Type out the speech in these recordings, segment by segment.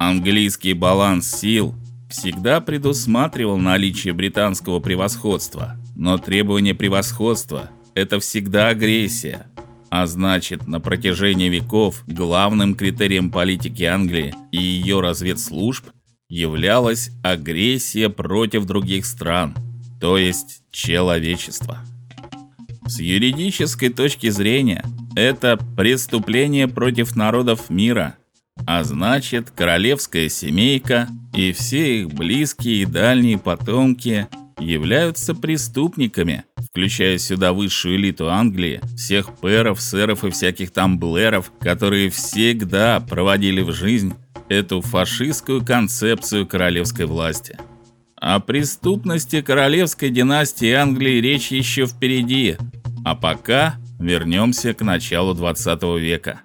Английский баланс сил всегда предусматривал наличие британского превосходства, но требование превосходства это всегда агрессия. А значит, на протяжении веков главным критерием политики Англии и ее разведслужб являлась агрессия против других стран, то есть человечества. С юридической точки зрения, это преступление против народов мира, а значит, королевская семейка и все их близкие и дальние потомки являются преступниками, включая сюда высшую элиту Англии, всех пэров, сэров и всяких там блэров, которые всегда проводили в жизнь эту фашистскую концепцию королевской власти. О преступности королевской династии Англии речь еще впереди, а пока вернемся к началу 20 века.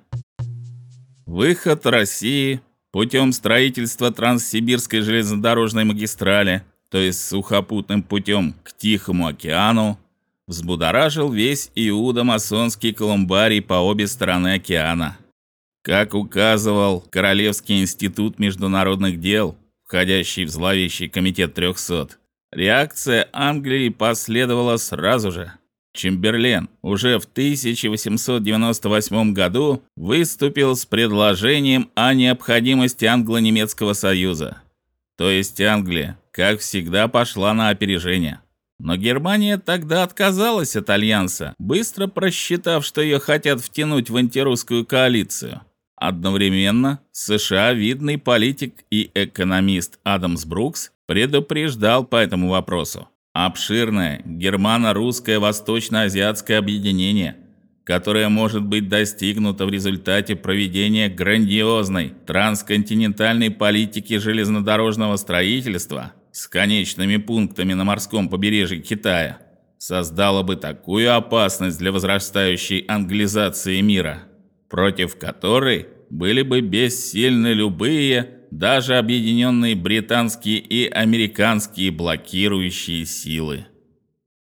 Выход России путем строительства Транссибирской железнодорожной магистрали, то есть сухопутным путем к Тихому океану, взбудоражил весь иудо-масонский колумбарий по обе стороны океана. Как указывал Королевский институт международных дел, входящий в зловещий комитет 300, реакция Англии последовала сразу же. Чемберлен уже в 1898 году выступил с предложением о необходимости англо-немецкого союза. То есть Англия, как всегда, пошла на опережение. Но Германия тогда отказалась от альянса, быстро просчитав, что ее хотят втянуть в антирусскую коалицию. Одновременно США видный политик и экономист Адамс Брукс предупреждал по этому вопросу. Обширное германо-русское восточно-азиатское объединение, которое может быть достигнуто в результате проведения грандиозной трансконтинентальной политики железнодорожного строительства с конечными пунктами на морском побережье Китая, создало бы такую опасность для возрастающей англизации мира, против которой были бы бессильны любые даже объединенные британские и американские блокирующие силы.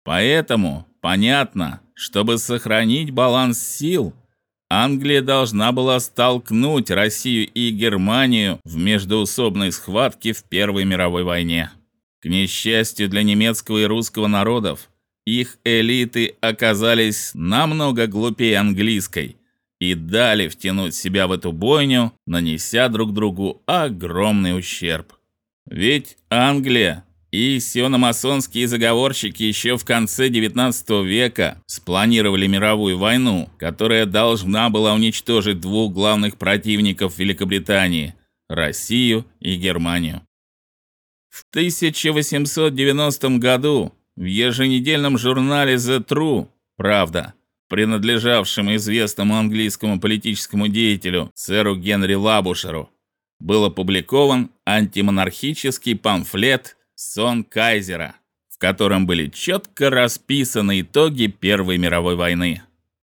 Поэтому понятно, чтобы сохранить баланс сил, Англия должна была столкнуть Россию и Германию в междоусобной схватке в Первой мировой войне. К несчастью для немецкого и русского народов, их элиты оказались намного глупее английской и дали втянуть себя в эту бойню, нанеся друг другу огромный ущерб. Ведь Англия и сиономасонские заговорщики еще в конце XIX века спланировали мировую войну, которая должна была уничтожить двух главных противников Великобритании Россию и Германию. В 1890 году в еженедельном журнале The True Правда принадлежавшем известному английскому политическому деятелю сэру Генри Лабушеру, был опубликован антимонархический памфлет Сон Кайзера, в котором были четко расписаны итоги Первой мировой войны.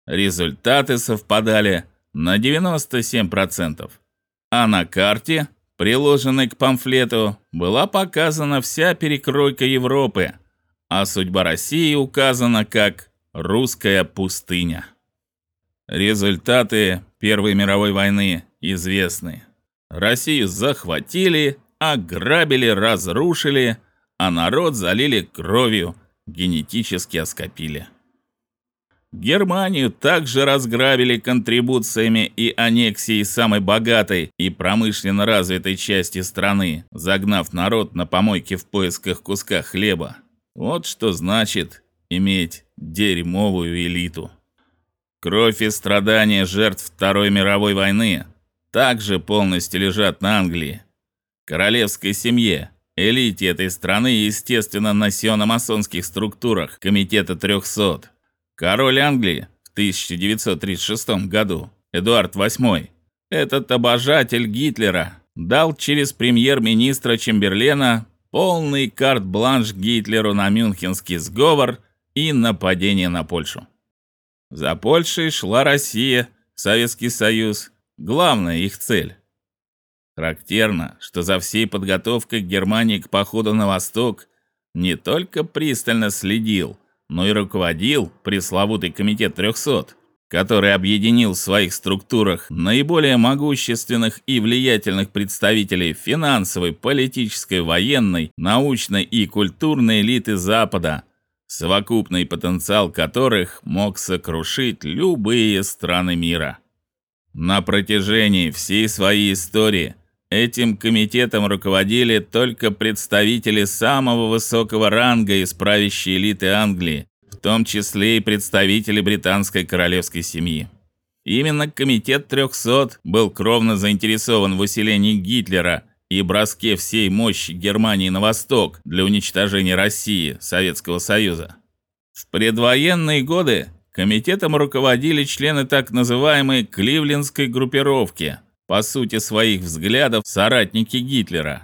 Результаты совпадали на 97%. А на карте, приложенной к памфлету, была показана вся перекройка Европы, а судьба России указана как Русская пустыня. Результаты Первой мировой войны известны. Россию захватили, ограбили, разрушили, а народ залили кровью, генетически оскопили. Германию также разграбили контрибуциями и аннексией самой богатой и промышленно развитой части страны, загнав народ на помойки в поисках куска хлеба. Вот что значит иметь дерьмовую элиту. Кровь и страдания жертв Второй мировой войны также полностью лежат на Англии. Королевской семье, элите этой страны и, естественно, на сиономасонских структурах Комитета 300. Король Англии в 1936 году, Эдуард VIII, этот обожатель Гитлера, дал через премьер-министра Чемберлена полный карт-бланш Гитлеру на Мюнхенский сговор и нападение на Польшу. За Польшей шла Россия, Советский Союз, главная их цель. Характерно, что за всей подготовкой Германии к походу на восток не только пристально следил, но и руководил пресловутый комитет 300. который объединил в своих структурах наиболее могущественных и влиятельных представителей финансовой, политической, военной, научной и культурной элиты Запада, совокупный потенциал которых мог сокрушить любые страны мира. На протяжении всей своей истории этим комитетом руководили только представители самого высокого ранга из правящей элиты Англии, в том числе и представители британской королевской семьи. Именно комитет 300 был кровно заинтересован в усилении Гитлера и броске всей мощи Германии на восток для уничтожения России, Советского Союза. В предвоенные годы комитетом руководили члены так называемой Кливлендской группировки, по сути своих взглядов соратники Гитлера.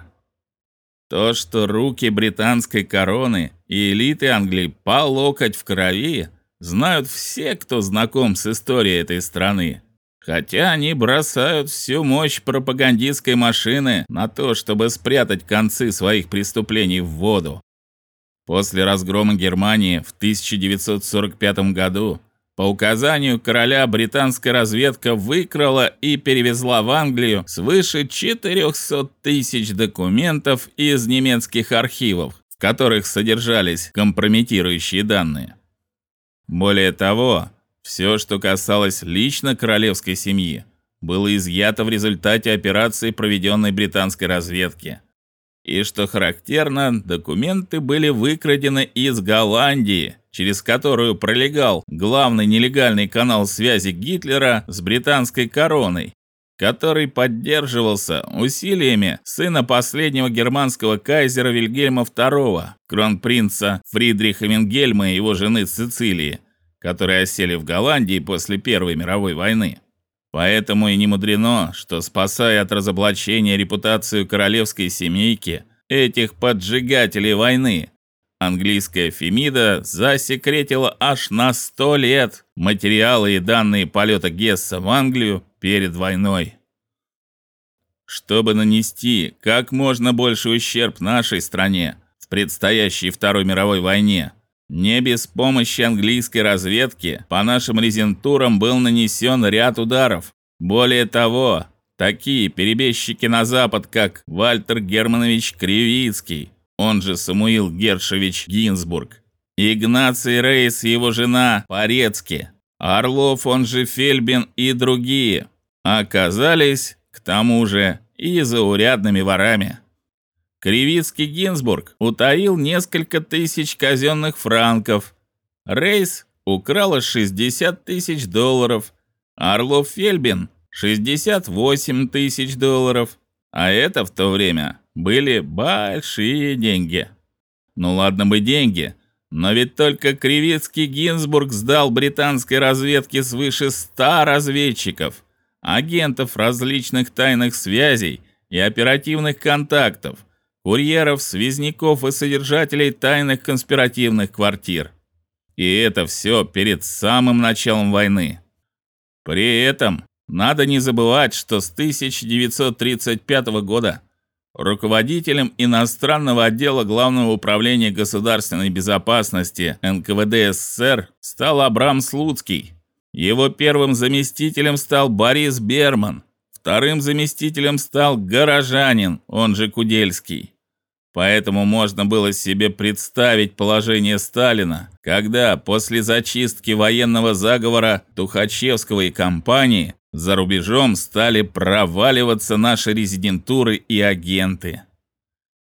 То, что руки британской короны и элиты Англии по локоть в крови, знают все, кто знаком с историей этой страны. Хотя они бросают всю мощь пропагандистской машины на то, чтобы спрятать концы своих преступлений в воду. После разгрома Германии в 1945 году по указанию короля британская разведка выкрала и перевезла в Англию свыше 400 тысяч документов из немецких архивов, в которых содержались компрометирующие данные. Более того, все, что касалось лично королевской семьи, было изъято в результате операции, проведенной британской разведки. И что характерно, документы были выкрадены из Голландии, через которую пролегал главный нелегальный канал связи Гитлера с британской короной, который поддерживался усилиями сына последнего германского кайзера Вильгельма II, кронпринца Фридриха Венгельма и его жены Цицилии, которые осели в Голландии после Первой мировой войны. Поэтому и не мудрено, что спасая от разоблачения репутацию королевской семейки, этих поджигателей войны, Английская Фемида засекретила аж на 100 лет материалы и данные полета Гесса в Англию перед войной. Чтобы нанести как можно больше ущерб нашей стране в предстоящей Второй мировой войне, не без помощи английской разведки по нашим резентурам был нанесен ряд ударов. Более того, такие перебежчики на запад, как Вальтер Германович Кривицкий, он же Самуил Гершевич Гинзбург, Игнаций Рейс и его жена Порецки, Орлов, он же Фельбин и другие, оказались, к тому же, и заурядными ворами. Кривицкий Гинзбург утаил несколько тысяч казенных франков. Рейс украл 60 тысяч долларов. Орлов Фельбин 68 тысяч долларов. А это в то время были большие деньги. Ну ладно бы деньги, но ведь только Кривицкий Гинзбург сдал британской разведке свыше 100 разведчиков, агентов различных тайных связей и оперативных контактов, курьеров, связников и содержателей тайных конспиративных квартир. И это все перед самым началом войны. При этом надо не забывать, что с 1935 года Руководителем иностранного отдела Главного управления государственной безопасности НКВД СССР стал Абрам Слуцкий. Его первым заместителем стал Борис Берман, вторым заместителем стал Горожанин, он же Кудельский. Поэтому можно было себе представить положение Сталина, когда после зачистки военного заговора Тухачевского и компании за рубежом стали проваливаться наши резидентуры и агенты.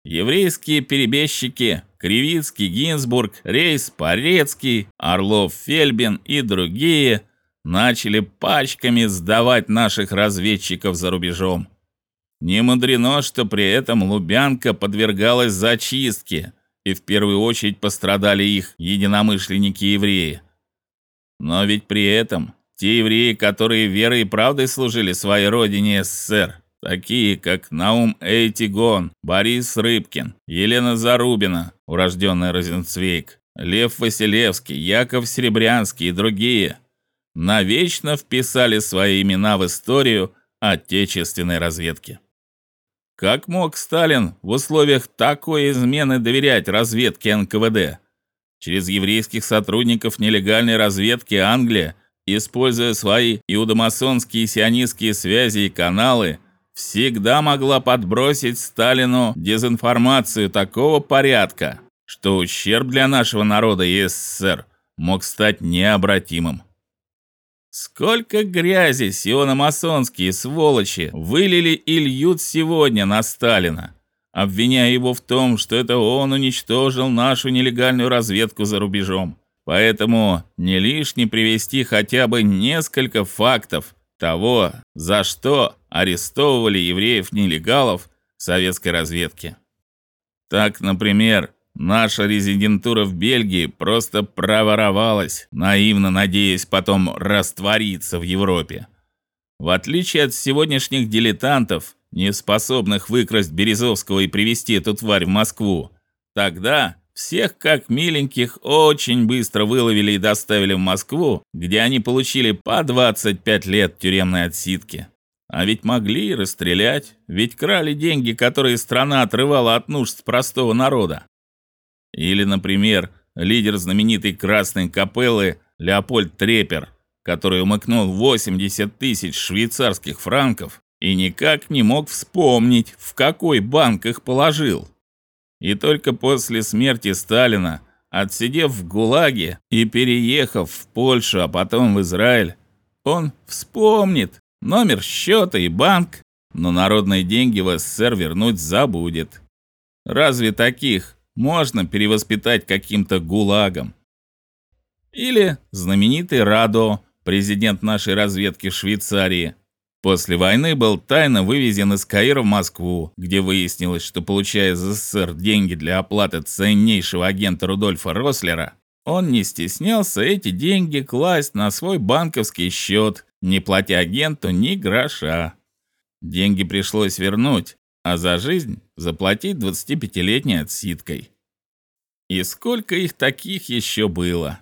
Еврейские перебежчики Кривицкий, Гинзбург, Рейс, Порецкий, Орлов, Фельбин и другие начали пачками сдавать наших разведчиков за рубежом. Не мудрено, что при этом Лубянка подвергалась зачистке, и в первую очередь пострадали их единомышленники-евреи. Но ведь при этом те евреи, которые верой и правдой служили своей родине СССР, такие как Наум Эйтигон, Борис Рыбкин, Елена Зарубина, урожденная Розенцвейк, Лев Василевский, Яков Серебрянский и другие, навечно вписали свои имена в историю отечественной разведки. Как мог Сталин в условиях такой измены доверять разведке НКВД? Через еврейских сотрудников нелегальной разведки Англия используя свои иудомасонские сионистские связи и каналы, всегда могла подбросить Сталину дезинформацию такого порядка, что ущерб для нашего народа и СССР мог стать необратимым. Сколько грязи сиономасонские сволочи вылили и льют сегодня на Сталина, обвиняя его в том, что это он уничтожил нашу нелегальную разведку за рубежом. Поэтому не лишне привести хотя бы несколько фактов того, за что арестовывали евреев-нелегалов советской разведки. Так, например, Наша резидентура в Бельгии просто проворовалась, наивно надеясь потом раствориться в Европе. В отличие от сегодняшних дилетантов, не способных выкрасть Березовского и привезти эту тварь в Москву, тогда всех как миленьких очень быстро выловили и доставили в Москву, где они получили по 25 лет тюремной отсидки. А ведь могли и расстрелять, ведь крали деньги, которые страна отрывала от нужд простого народа. Или, например, лидер знаменитой Красной Капеллы Леопольд Трепер, который умыкнул 80 тысяч швейцарских франков и никак не мог вспомнить, в какой банк их положил. И только после смерти Сталина, отсидев в ГУЛАГе и переехав в Польшу, а потом в Израиль, он вспомнит номер счета и банк, но народные деньги в СССР вернуть забудет. Разве таких можно перевоспитать каким-то гулагом. Или знаменитый Радо, президент нашей разведки Швейцарии, после войны был тайно вывезен из Каира в Москву, где выяснилось, что получая из СССР деньги для оплаты ценнейшего агента Рудольфа Рослера, он не стеснялся эти деньги класть на свой банковский счет, не платя агенту ни гроша. Деньги пришлось вернуть, а за жизнь заплатить 25-летней отсидкой. И сколько их таких еще было?